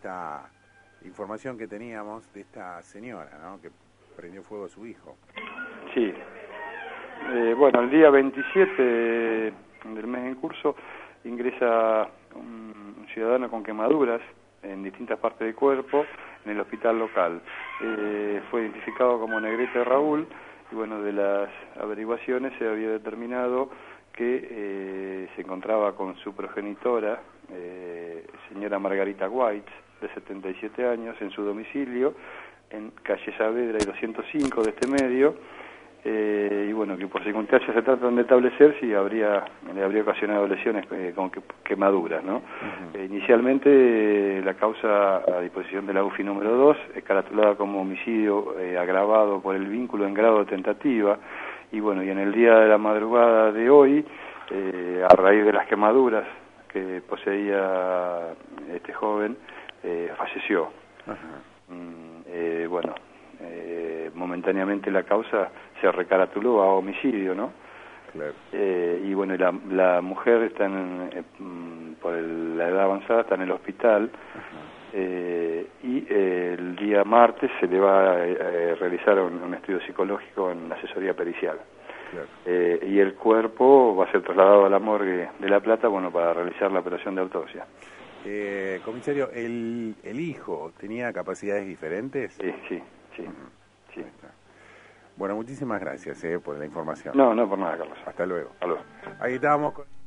esta información que teníamos de esta señora, ¿no? Que prendió fuego a su hijo. Sí. Eh, bueno, el día 27 del mes en curso ingresa un ciudadano con quemaduras en distintas partes del cuerpo en el hospital local. Eh, fue identificado como Negrete Raúl y bueno, de las averiguaciones se había determinado que eh, se encontraba con su progenitora, eh, señora Margarita White, de 77 años, en su domicilio, en calle Saavedra y 205 de este medio, eh, y bueno, que por circunstancias se tratan de establecer si habría, le habría ocasionado lesiones eh, con quemaduras, ¿no? Eh, inicialmente la causa a disposición de la UFI número 2 es caratulada como homicidio agravado por el vínculo en grado de tentativa, y bueno, y en el día de la madrugada de hoy, a raíz de las quemaduras que poseía este joven, falleció. Mm, bueno, momentáneamente la causa se recaratuló a homicidio, ¿no? Eh, y bueno, la, la mujer está en, eh, mm, por la edad avanzada, está en el hospital eh, y el día martes se le va a, realizar un, estudio psicológico en asesoría pericial. y el cuerpo va a ser trasladado a la morgue de La Plata, bueno, para realizar la operación de autopsia. Comisario, ¿el, ¿el hijo tenía capacidades diferentes? Sí, sí, sí. sí. Bueno, muchísimas gracias eh, por la información. No, no por nada, Carlos. Hasta luego. Hasta luego. Ahí estábamos con...